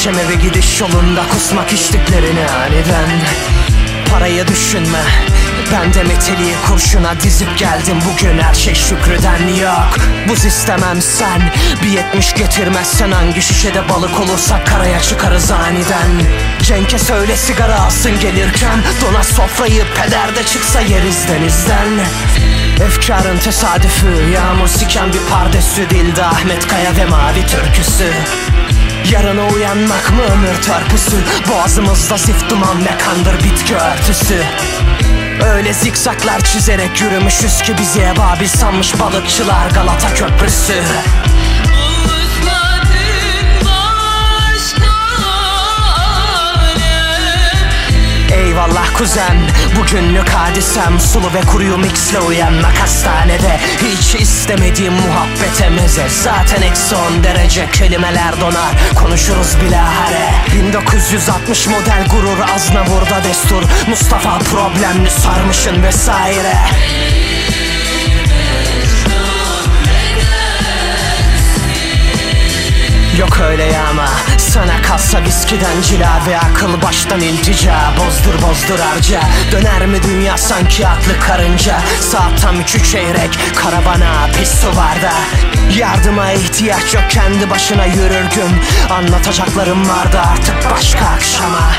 Akşam eve gidiş yolunda kusmak içtiklerini aniden. Parayı düşünme ben de meteliği kurşuna dizip geldim. Bugün her şey şükreden yok. Buz istemem sen Bir yetmiş getirmezsen hangi şişede balık olursa karaya çıkarız aniden. Cenk'e söyle sigara alsın gelirken Dona sofrayı pederde çıksa yeriz denizden. Efkarın tesadüfü Yağmur siken bir pardesü Dilde Ahmet Kaya ve Mavi Türküsü Yarına uyanmak mı ömür törpüsü? Boğazımızda zift duman ve kandır bitki örtüsü. Öyle zikzaklar çizerek yürümüşüz ki bizi ebabil sanmış balıkçılar Galata Köprüsü Eyvallah kuzen. Bugünlük hadisem Sulu ve kuruyu mixle uyanmak hastanede. Hiç istemediğim muhabbete meze Zaten eksi on derece kelimeler donar. Konuşuruz bilahare. 1960 model gurur Aznavur'da destur. Mustafa problemli sarmışın vesaire Yok öyle yağma Sana kalsa viskiden cila ve akıl baştan iltica Bozdur bozdur harca. Döner mi dünya sanki aklı karınca? Saat tam üçü çeyrek Karavana pis su var da Yardıma ihtiyaç yok kendi başına yürür gün Anlatacaklarım vardı artık başka akşama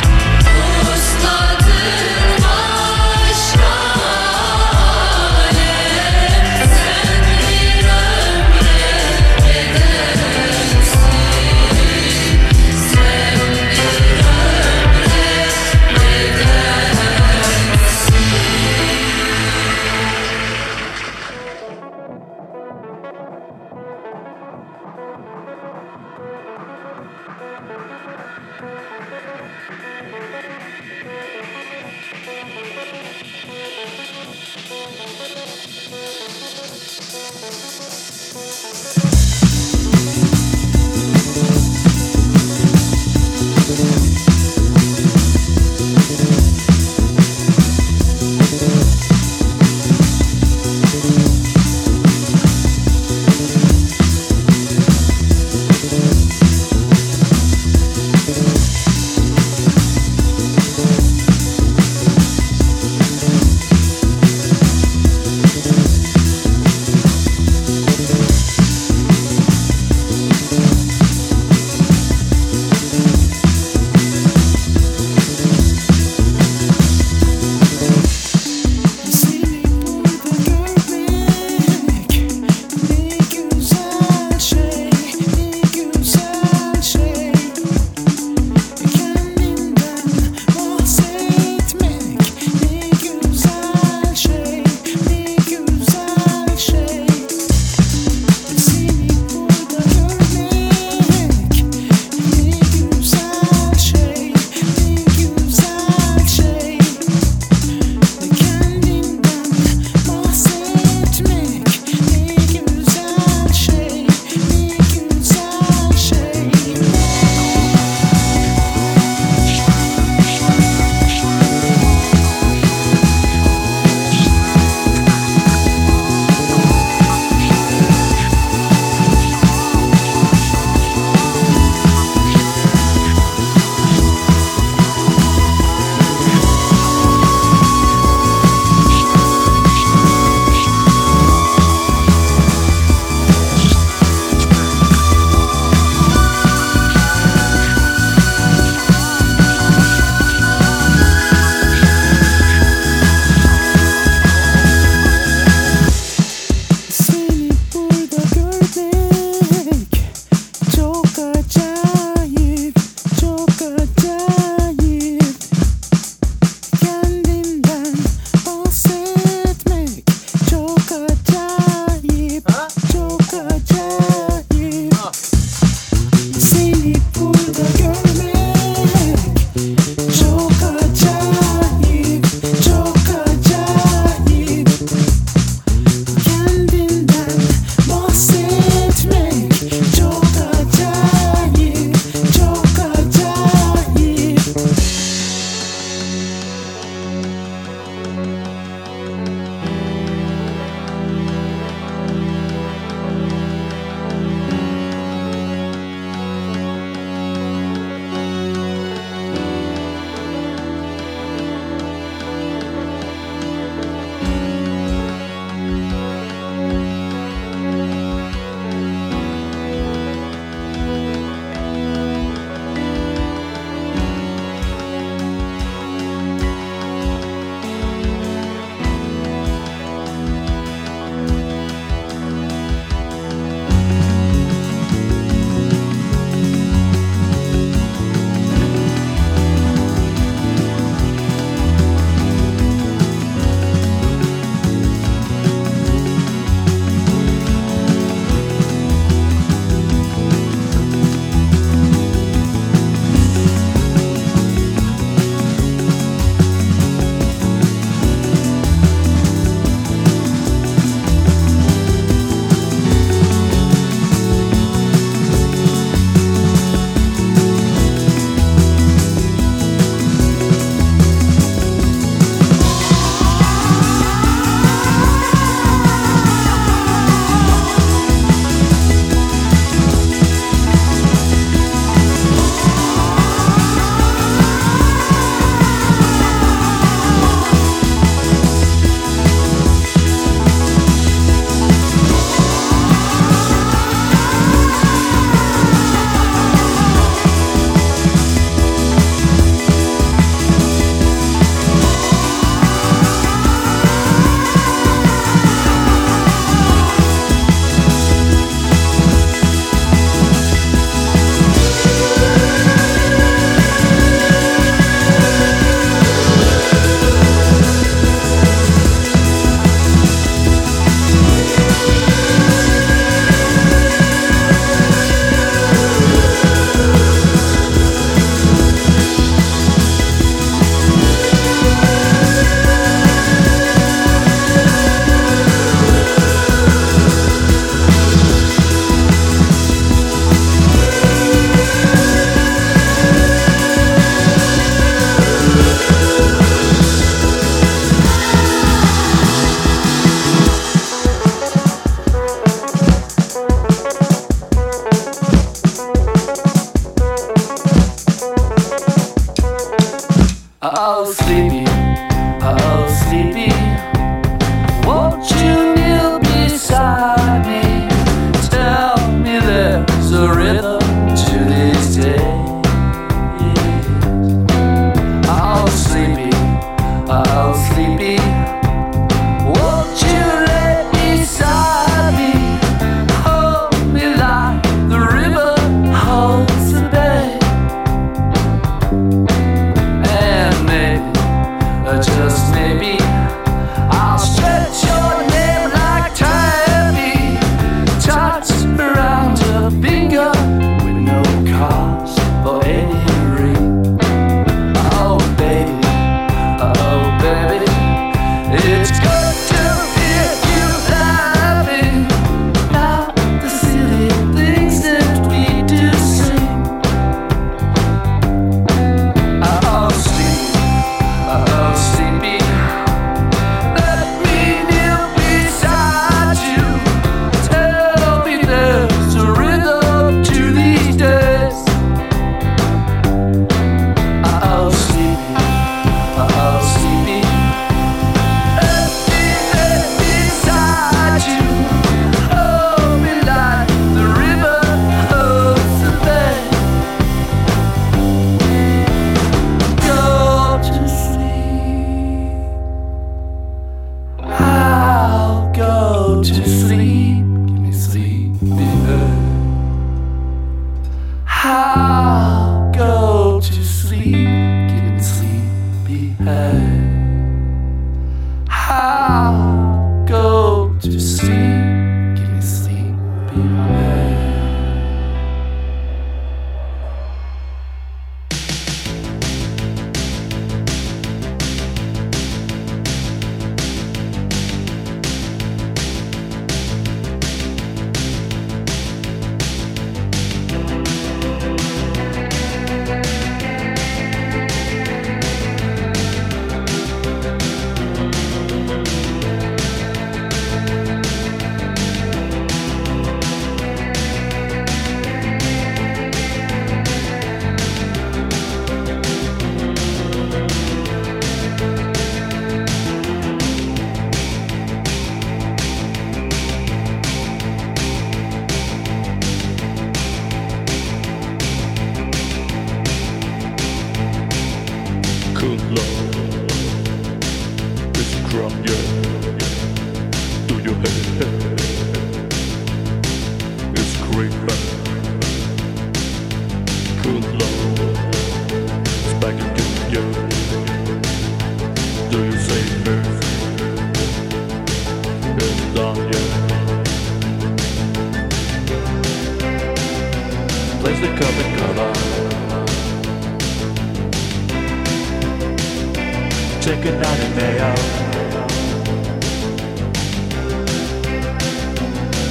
끝나는데요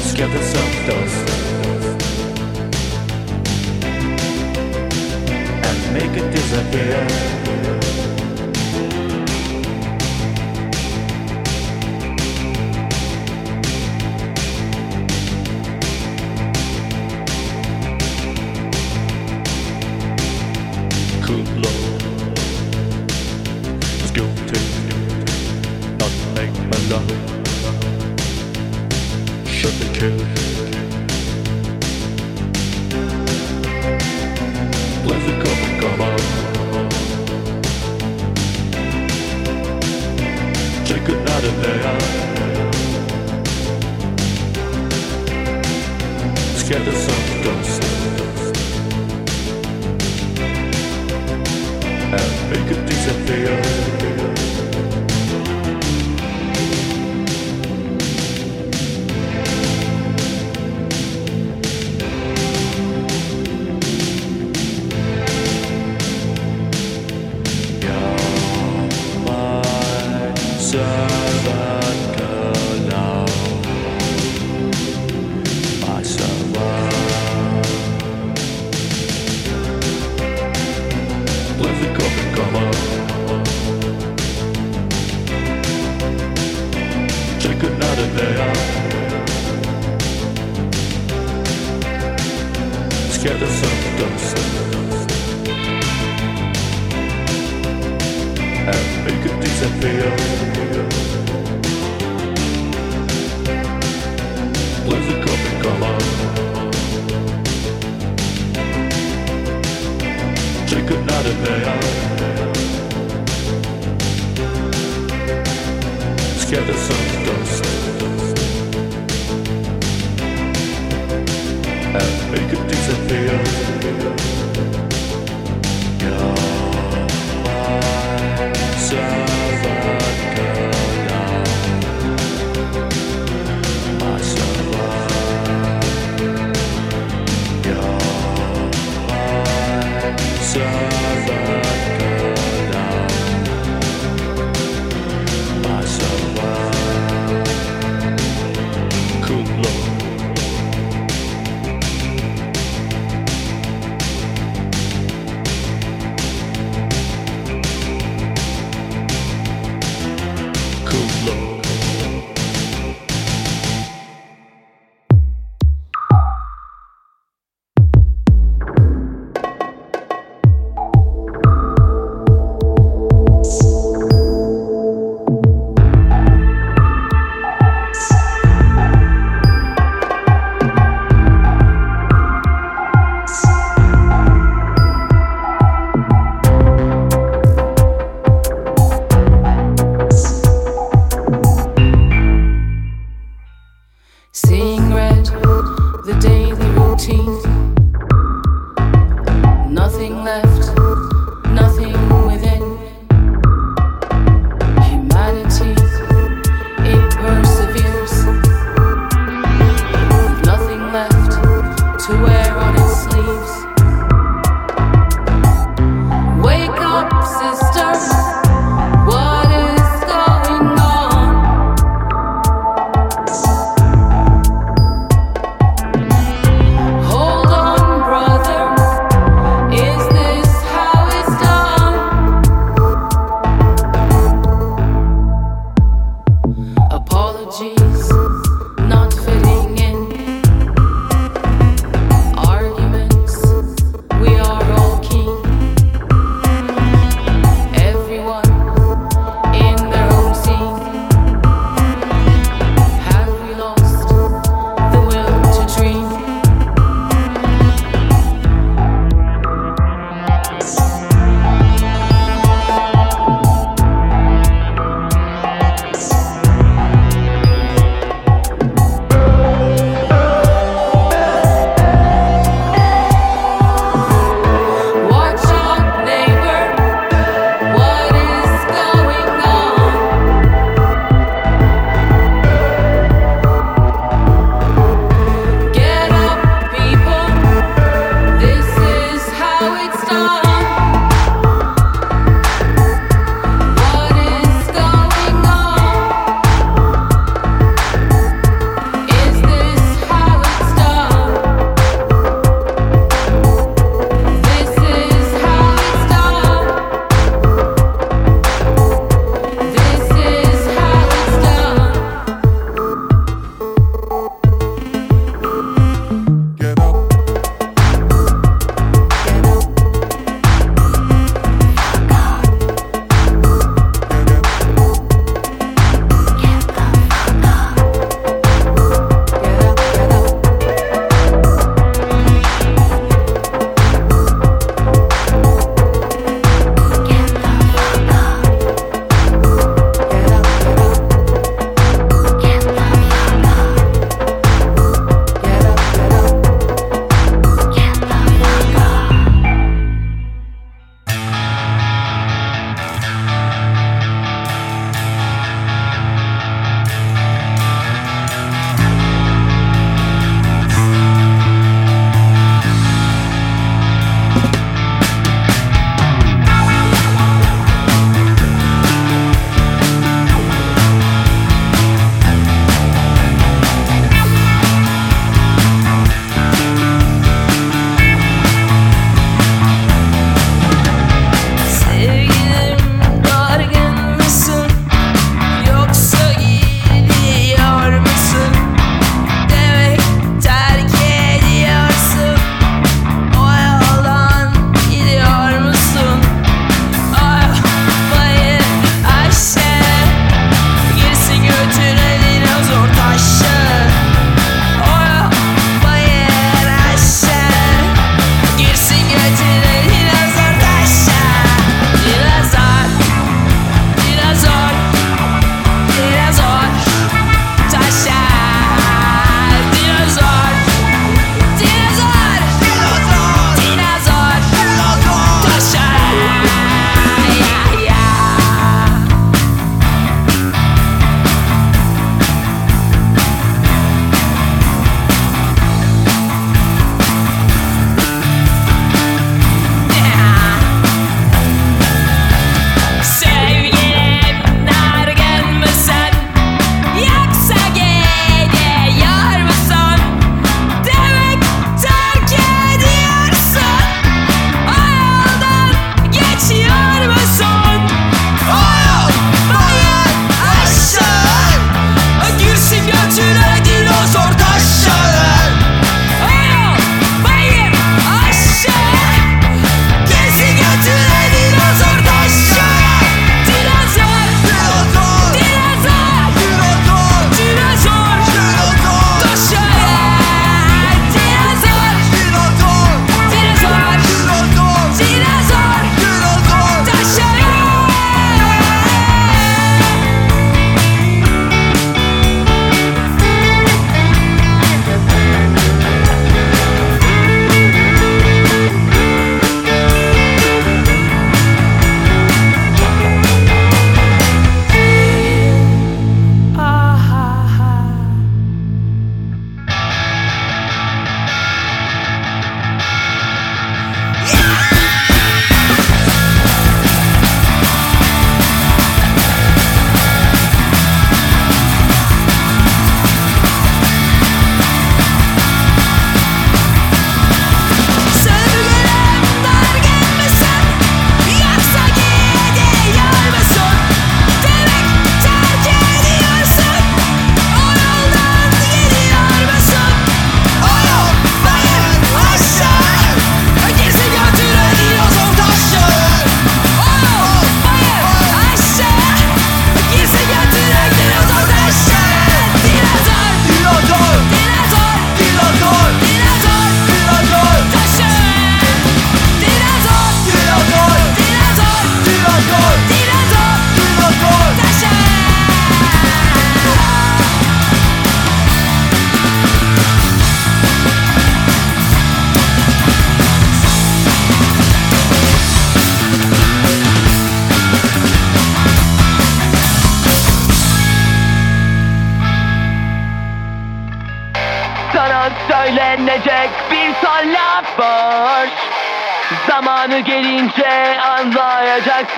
Skeleton softballs And make it disappear. scatters of dust. And make it disappear. Lose the copy color. Take another day. Scatters of dust.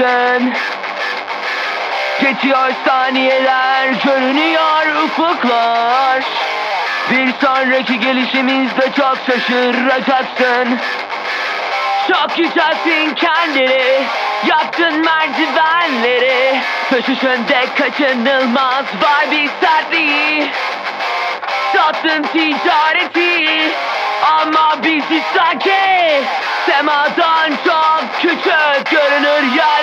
sen Geçiyor saniyeler Görünüyor ufuklar. Bir sonraki gelişimizde çok şaşıracaksın. Çok yükselttin kendini Yaptın merdivenleri. Taşışında kaçınılmaz var bir sertliği. Sattın ticareti ama bizi sanki Semadan çok küçük görünür yer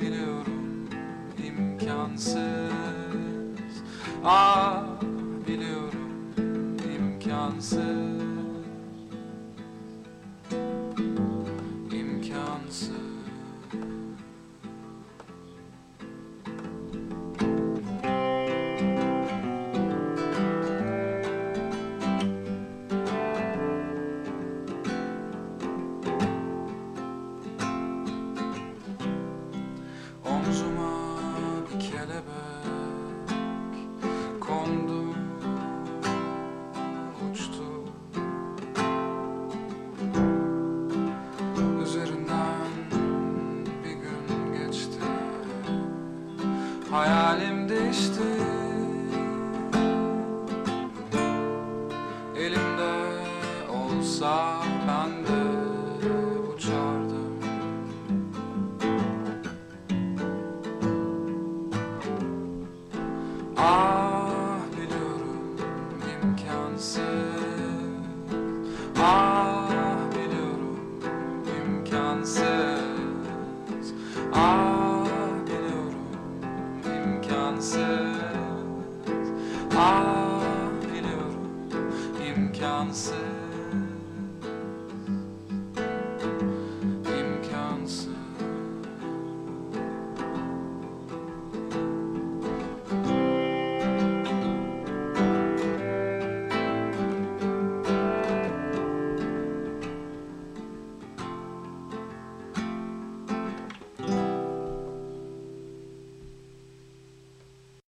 biliyorum imkansız. Ah biliyorum imkansız